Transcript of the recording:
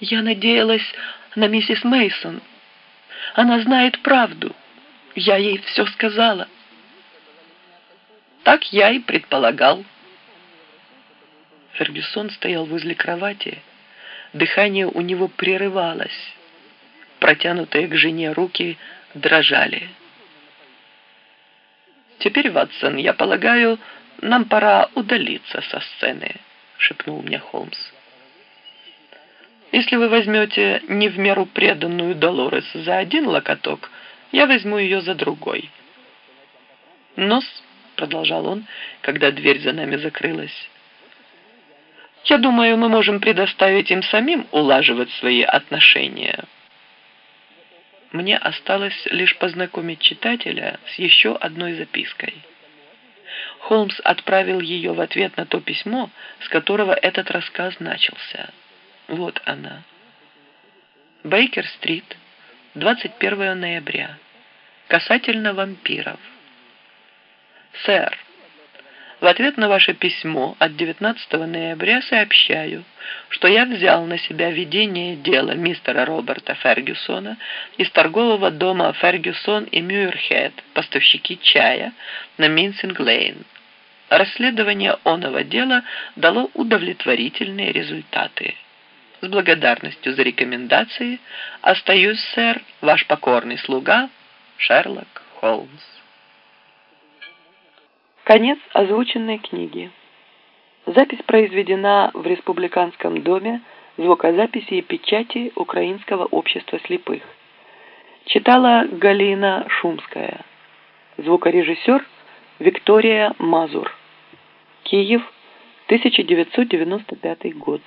Я надеялась на миссис Мейсон. Она знает правду. Я ей все сказала. Так я и предполагал. Фергюсон стоял возле кровати. Дыхание у него прерывалось. Протянутые к жене руки дрожали. «Теперь, Ватсон, я полагаю, нам пора удалиться со сцены», — шепнул мне Холмс. «Если вы возьмете не в меру преданную Долорес за один локоток, я возьму ее за другой». «Нос», — продолжал он, когда дверь за нами закрылась, «я думаю, мы можем предоставить им самим улаживать свои отношения». Мне осталось лишь познакомить читателя с еще одной запиской. Холмс отправил ее в ответ на то письмо, с которого этот рассказ начался. Вот она. Бейкер-стрит, 21 ноября. Касательно вампиров. Сэр, в ответ на ваше письмо от 19 ноября сообщаю, что я взял на себя ведение дела мистера Роберта Фергюсона из торгового дома Фергюсон и Мюрхед, поставщики чая, на Минсинг-Лейн. Расследование оного дела дало удовлетворительные результаты. С благодарностью за рекомендации остаюсь, сэр, ваш покорный слуга Шерлок Холмс. Конец озвученной книги. Запись произведена в Республиканском доме звукозаписи и печати Украинского общества слепых. Читала Галина Шумская. Звукорежиссер Виктория Мазур. Киев, 1995 год.